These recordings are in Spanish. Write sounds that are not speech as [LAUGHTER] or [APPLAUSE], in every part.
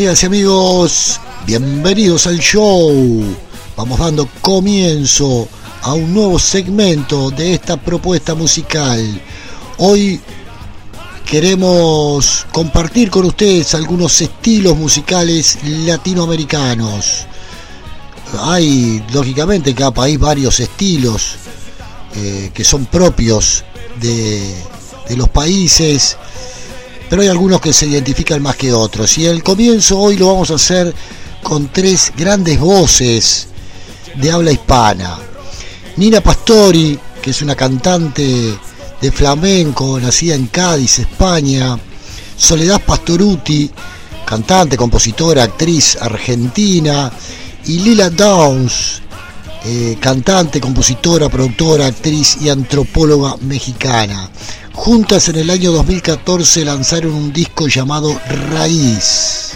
Amigas y amigos, bienvenidos al show. Vamos dando comienzo a un nuevo segmento de esta propuesta musical. Hoy queremos compartir con ustedes algunos estilos musicales latinoamericanos. Hay, lógicamente, en cada país varios estilos eh, que son propios de, de los países, pero hay algunos que se identifican más que otros. Y el comienzo hoy lo vamos a hacer con tres grandes voces de habla hispana. Nina Pastori, que es una cantante de flamenco, nacida en Cádiz, España. Soledad Pastoruti, cantante, compositora, actriz argentina. Y Lila Downs, eh, cantante, compositora, productora, actriz y antropóloga mexicana. Juntas en el año 2014 lanzaron un disco llamado Raíz.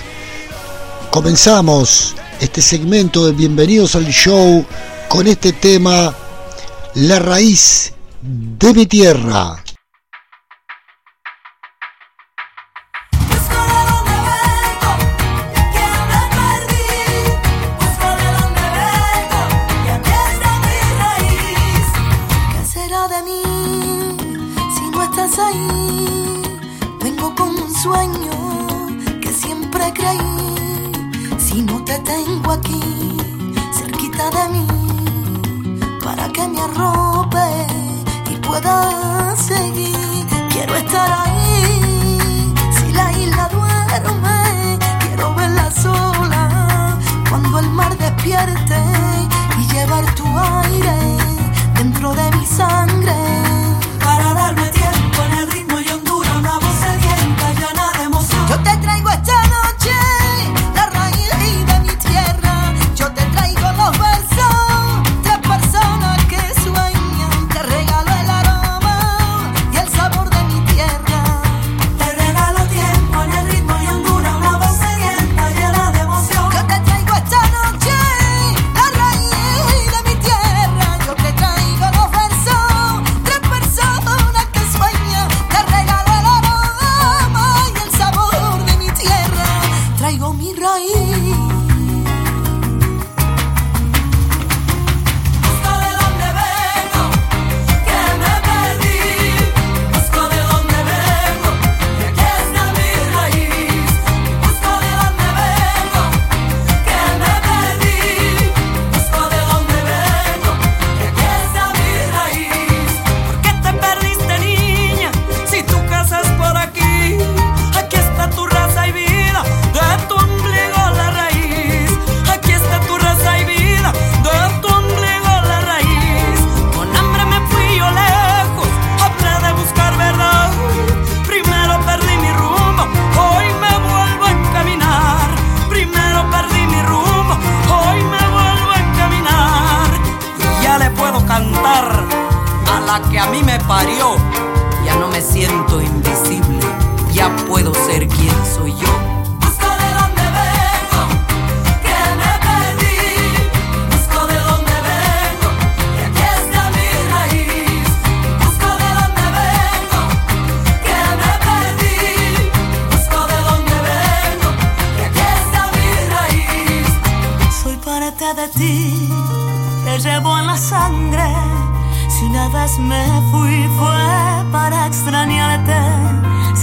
Comenzamos este segmento de Bienvenidos al Show con este tema La raíz de mi tierra.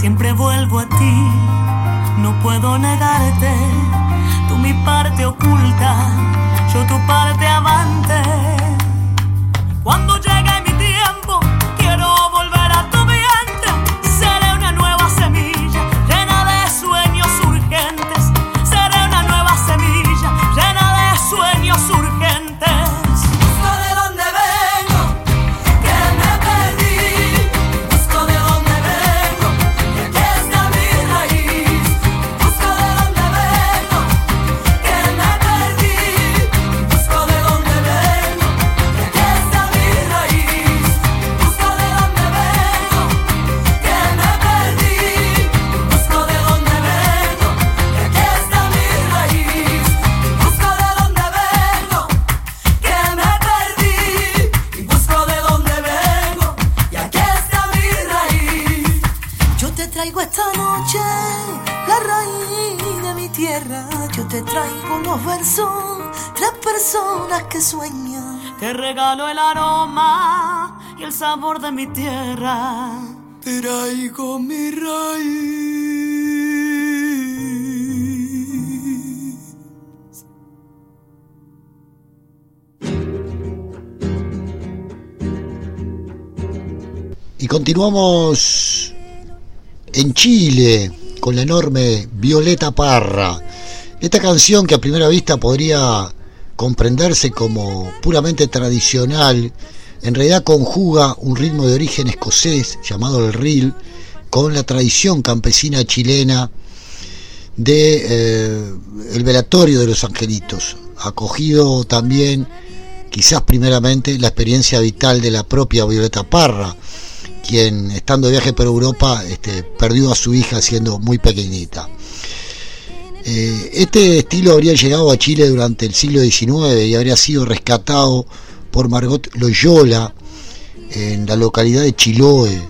siempre vuelvo a ti, no puedo negarte, tú mi parte oculta, yo tu parte avante. Cuando llegue traigo esta noche la raíz de mi tierra. Yo te traigo los versos, tres personas que sueñan. Te regalo el aroma y el sabor de mi tierra. Traigo mi raíz. Y continuamos en Chile con la enorme Violeta Parra. Esta canción que a primera vista podría comprenderse como puramente tradicional, en realidad conjuga un ritmo de origen escocés llamado el reel con la tradición campesina chilena de eh, el velatorio de los angelitos, acogido también quizás primeramente la experiencia vital de la propia Violeta Parra, quien estando de viaje por Europa este, perdió a su hija siendo muy pequeñita. Eh, este estilo habría llegado a Chile durante el siglo XIX y habría sido rescatado por Margot Loyola en la localidad de Chiloé.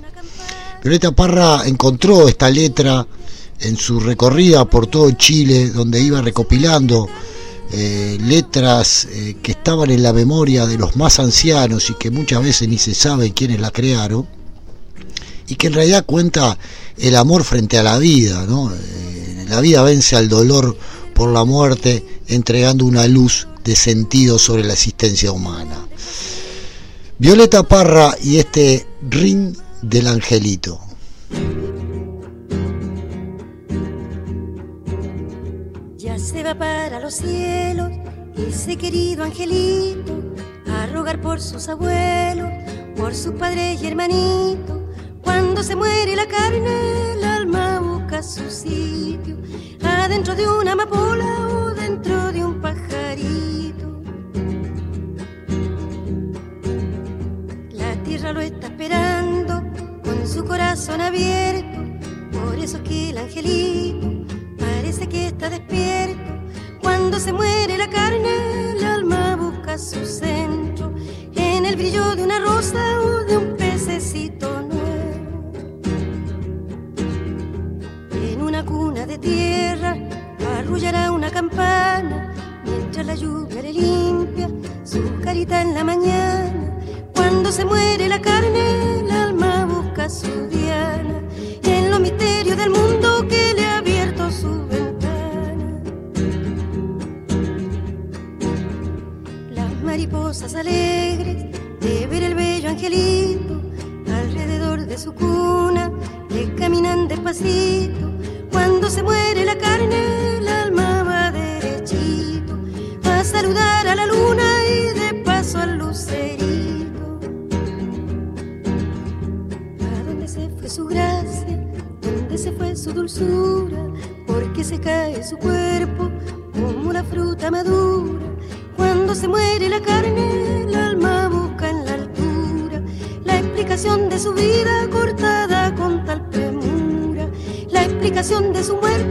Violeta Parra encontró esta letra en su recorrida por todo Chile, donde iba recopilando eh, letras eh, que estaban en la memoria de los más ancianos y que muchas veces ni se sabe quiénes la crearon y que en realidad cuenta el amor frente a la vida, ¿no? Eh, la vida vence al dolor por la muerte, entregando una luz de sentido sobre la existencia humana. Violeta Parra y este ring del angelito. Ya se va para los cielos ese querido angelito a rogar por sus abuelos, por su padre y hermanito cuando se muere la carne, el alma busca su sitio, adentro de una amapola o dentro de un pajarito. La tierra lo está esperando con su corazón abierto, por eso que el angelito parece que está despierto. Cuando se muere la carne, el alma busca su centro, en el brillo de una rosa o de un pececito de tierra arrullará una campana mientras la lluvia le limpia su carita en la mañana. Cuando se muere la carne, el alma busca su diana en los misterios del mundo que le ha abierto su ventana. Las mariposas alegres de ver el bello angelito alrededor de su cuna le caminan despacito muere la carne, el alma va derechito a saludar a la luna y de paso al lucerito. ¿A dónde se fue su gracia? ¿Dónde se fue su dulzura? Porque se cae su cuerpo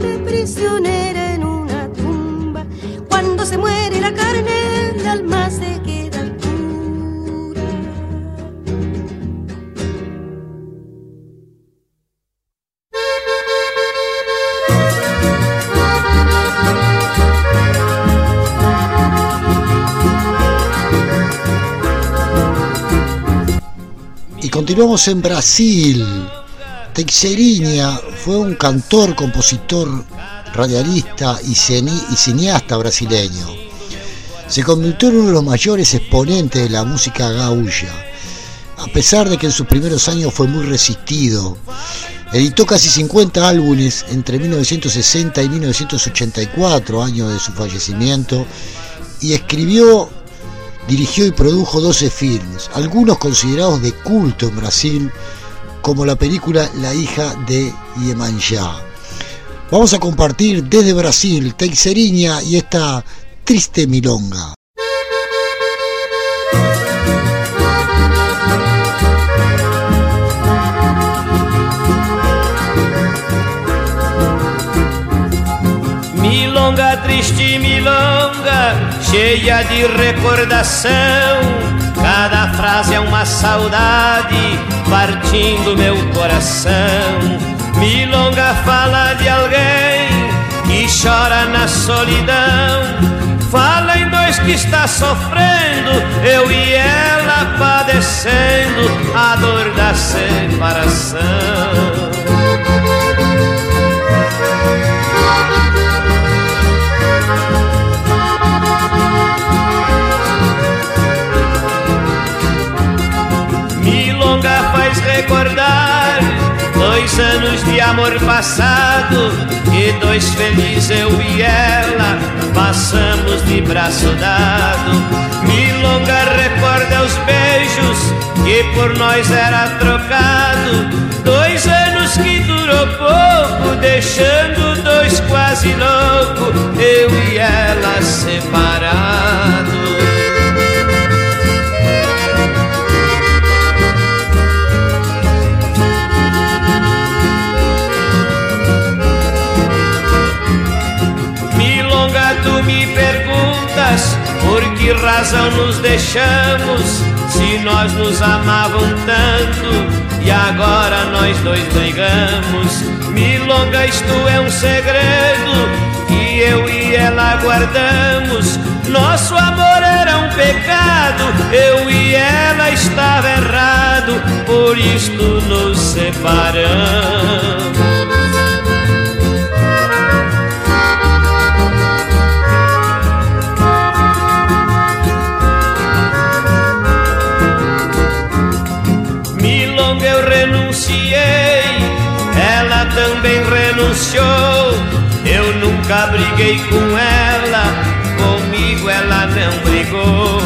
muerte prisionera en una tumba. Cuando se muere la carne, el alma se queda al pura. Y continuamos en Brasil Teixeirinha fue un cantor, compositor, radialista y, cineasta brasileño. Se convirtió en uno de los mayores exponentes de la música gaúcha, a pesar de que en sus primeros años fue muy resistido. Editó casi 50 álbumes entre 1960 y 1984, años de su fallecimiento, y escribió, dirigió y produjo 12 filmes, algunos considerados de culto en Brasil, como la película La hija de Iemanjá. Vamos a compartir desde Brasil Teixeirinha y esta triste milonga. Milonga, triste milonga, cheia de recordação Cada frase é uma saudade partindo meu coração. Milonga fala de alguém que chora na solidão. Fala em dois que está sofrendo, eu e ela padecendo a dor da separação. Recordar dois anos de amor passado e dois felizes eu e ela passamos de braço dado. Milonga recorda os beijos que por nós era trocado. Dois anos que durou pouco, deixando dois quase loucos, eu e ela separados. Que razão nos deixamos se nós nos amavam tanto e agora nós dois brigamos? Milonga, isto é um segredo que eu e ela guardamos. Nosso amor era um pecado, eu e ela estava errado, por isto nos separamos. Nunca briguei com ela, comigo ela não brigou.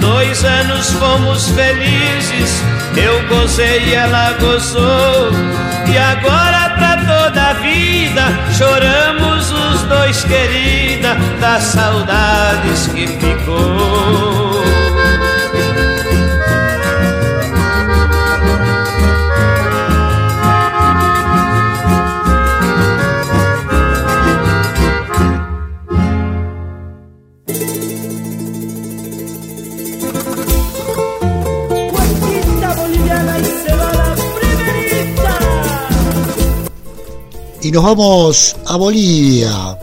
Dois anos fomos felizes, eu gozei e ela gozou. E agora pra toda a vida choramos os dois, querida, das saudades que ficou. Y nos vamos a Bolivia.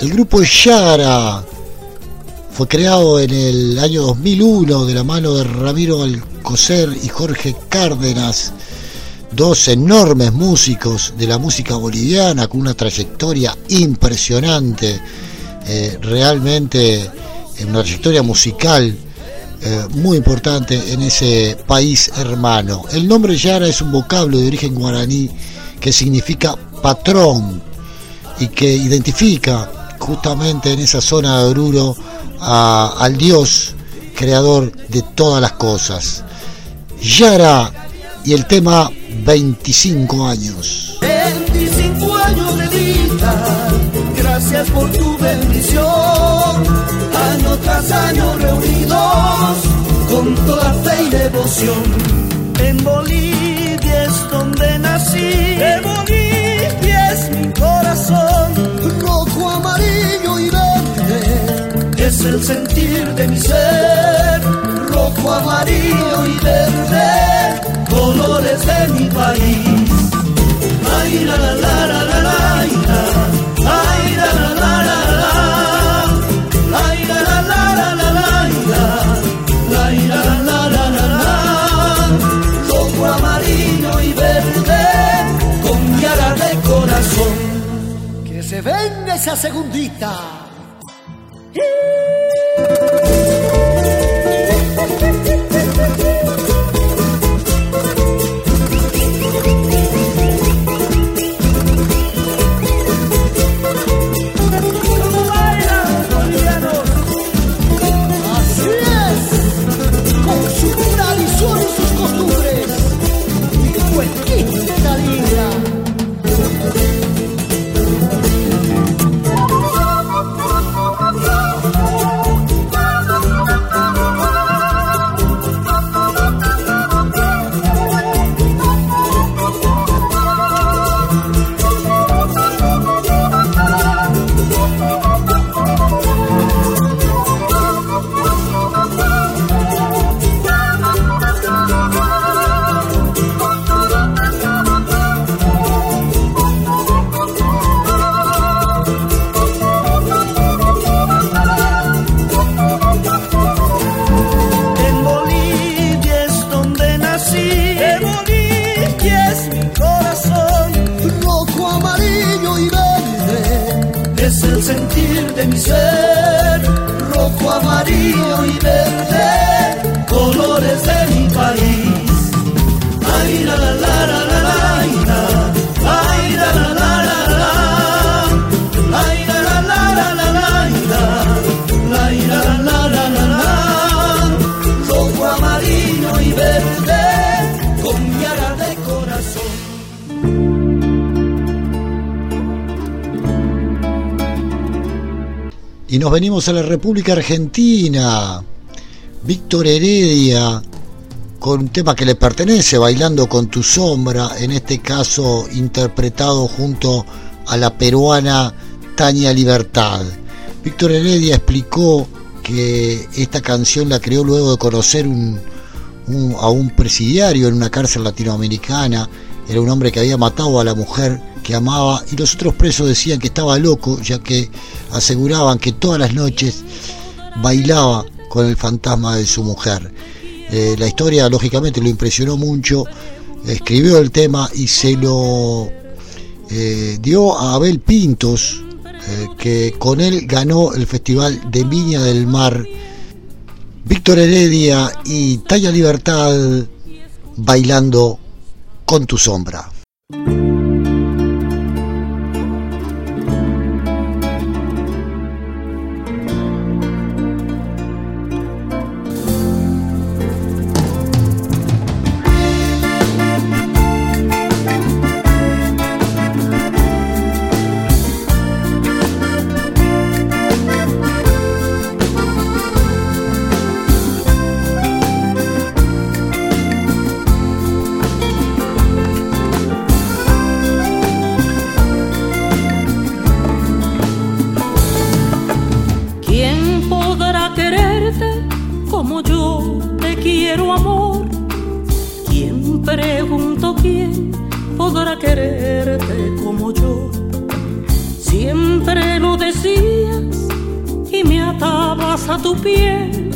El grupo Yara fue creado en el año 2001 de la mano de Ramiro Alcocer y Jorge Cárdenas, dos enormes músicos de la música boliviana con una trayectoria impresionante, eh, realmente una trayectoria musical eh, muy importante en ese país hermano. El nombre Yara es un vocablo de origen guaraní que significa patrón y que identifica justamente en esa zona de Oruro al Dios creador de todas las cosas. Yara y el tema 25 años. 25 años de vida, gracias por tu bendición, año tras año reunidos con toda fe y devoción en Bolivia nací. De Bolivia es mi corazón, rojo, amarillo y verde. Es el sentir de mi ser, rojo, amarillo y verde, colores de mi país. Ay, la, la, la, la, la, la, venga esa segundita. [LAUGHS] Y nos venimos a la República Argentina. Víctor Heredia, con un tema que le pertenece, Bailando con tu sombra, en este caso interpretado junto a la peruana Tania Libertad. Víctor Heredia explicó que esta canción la creó luego de conocer un- un- a un presidiario en una cárcel latinoamericana. Era un hombre que había matado a la mujer que amaba y los otros presos decían que estaba loco, ya que aseguraban que todas las noches bailaba con el fantasma de su mujer. Eh, la historia lógicamente lo impresionó mucho, escribió el tema y se lo eh, dio a Abel Pintos, eh, que con él ganó el Festival de Viña del Mar. Víctor Heredia y Talla Libertad bailando con tu sombra. Quiero, amor? ¿Quién pregunto quién podrá quererte como yo? Siempre lo decías y me atabas a tu piel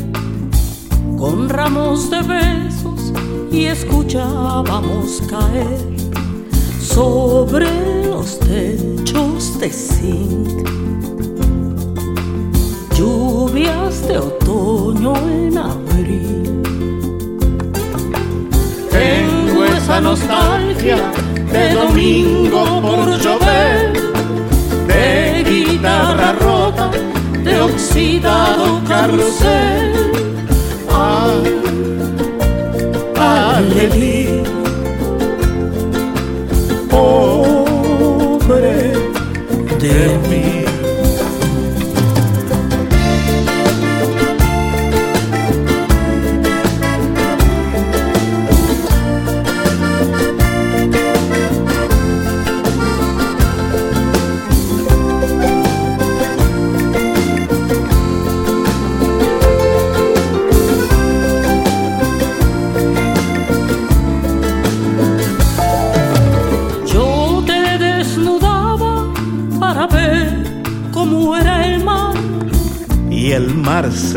con ramos de besos y escuchábamos caer sobre los techos de zinc lluvias de otoño en abril. Tengo esa nostalgia de domingo por llover, de guitarra rota, de oxidado carrusel. Ay, Alelí, pobre de mí.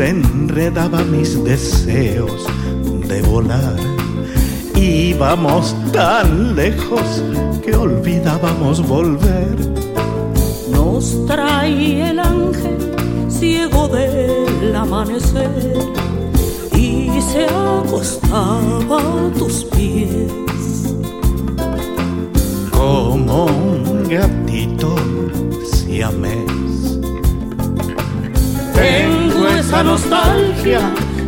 Mar se enredaba mis deseos de volar. Íbamos tan lejos que olvidábamos volver. Nos traía el ángel ciego del amanecer y se acostaba a tus pies. Como un gatito siamés. Nostalgia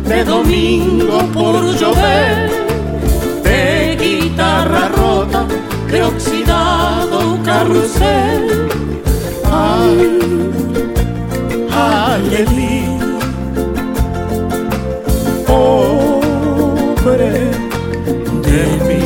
de domingo por llover, de guitarra rota, de oxidado carrusel. Ay, Alelí, pobre de mí.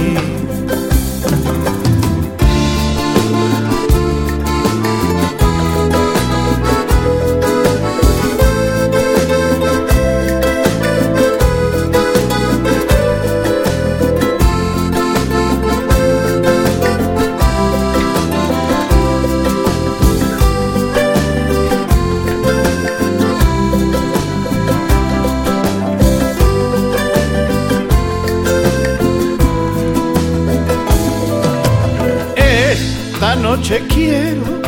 Noche quiero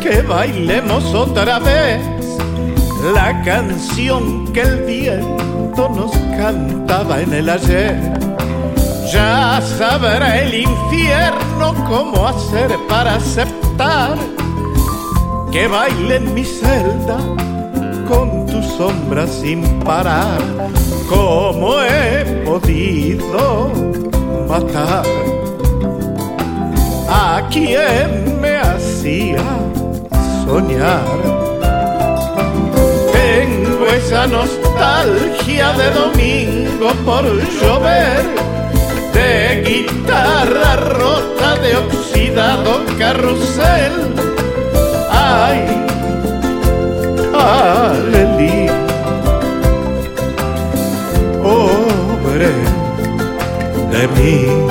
que bailemos otra vez la canción que el viento nos cantaba en el ayer. Ya sabrá el infierno cómo hacer para aceptar que baile en mi celda con tu sombra sin parar. ¿Cómo he podido matar quien me hacía soñar? Tengo esa nostalgia de domingo por llover, de guitarra rota de oxidado carrusel. Ay, Alelí, pobre de mí.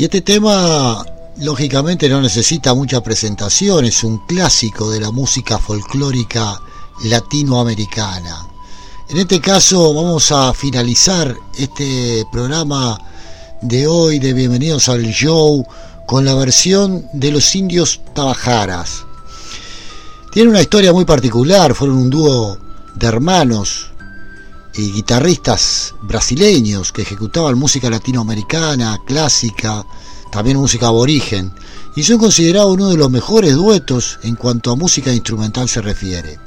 Y este tema, lógicamente, no necesita mucha presentación, es un clásico de la música folclórica latinoamericana. En este caso vamos a finalizar este programa de hoy de Bienvenidos al Show con la versión de los indios Tabajaras. Tiene una historia muy particular, fueron un dúo de hermanos guitarristas brasileños que ejecutaban música latinoamericana, clásica, también música aborigen, y son considerados uno de los mejores duetos en cuanto a música instrumental se refiere.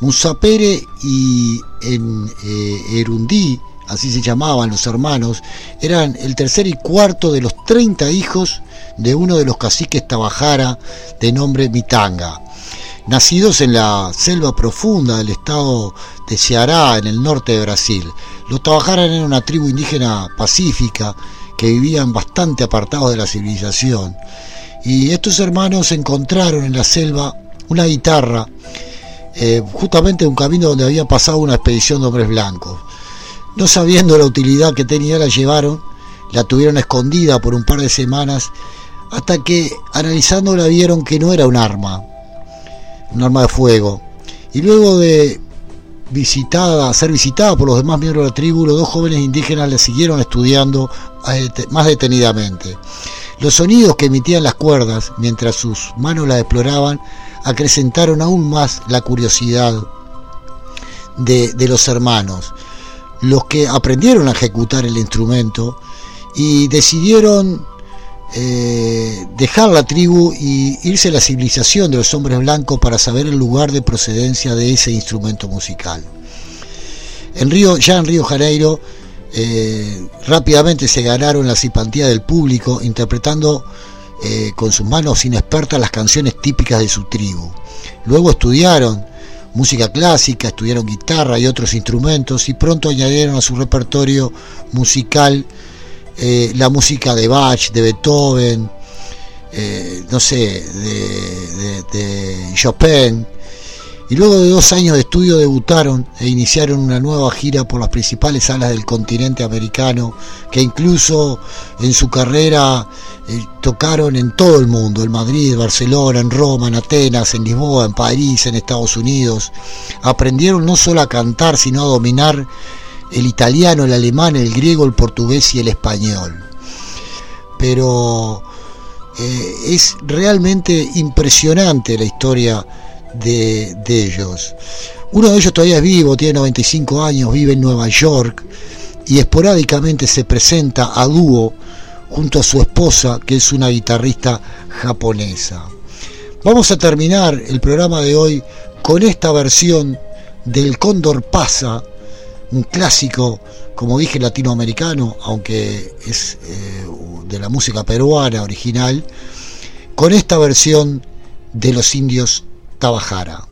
Musapere y en, eh, Erundí, así se llamaban los hermanos, eran el tercer y cuarto de los 30 hijos de uno de los caciques Tabajara de nombre Mitanga nacidos en la selva profunda del estado de Ceará, en el norte de Brasil. Los Tabajaran eran una tribu indígena pacífica que vivían bastante apartados de la civilización. Y estos hermanos encontraron en la selva una guitarra, eh, justamente en un camino donde había pasado una expedición de hombres blancos. No sabiendo la utilidad que tenía, la llevaron, la tuvieron escondida por un par de semanas, hasta que analizándola vieron que no era un arma, un arma de fuego. Y luego de visitada, ser visitada por los demás miembros de la tribu, los dos jóvenes indígenas le siguieron estudiando eh, más detenidamente. Los sonidos que emitían las cuerdas mientras sus manos las exploraban acrecentaron aún más la curiosidad de, de los hermanos, los que aprendieron a ejecutar el instrumento y decidieron eh, dejar la tribu y irse a la civilización de los hombres blancos para saber el lugar de procedencia de ese instrumento musical. En Río, ya en Río Janeiro eh, rápidamente se ganaron la simpatía del público interpretando eh, con sus manos inexpertas las canciones típicas de su tribu. Luego estudiaron música clásica, estudiaron guitarra y otros instrumentos y pronto añadieron a su repertorio musical eh, la música de Bach, de Beethoven, eh, no sé, de, Chopin. Y luego de dos años de estudio debutaron e iniciaron una nueva gira por las principales salas del continente americano, que incluso en su carrera eh, tocaron en todo el mundo, en Madrid, Barcelona, en Roma, en Atenas, en Lisboa, en París, en Estados Unidos. Aprendieron no solo a cantar, sino a dominar el italiano, el alemán, el griego, el portugués y el español. Pero eh, es realmente impresionante la historia de, ellos. Uno de ellos todavía es vivo, tiene 95 años, vive en Nueva York, y esporádicamente se presenta a dúo junto a su esposa, que es una guitarrista japonesa. Vamos a terminar el programa de hoy con esta versión del Cóndor Pasa, un clásico, como dije, latinoamericano, aunque es eh, de la música peruana original, con esta versión de los indios Tabajara.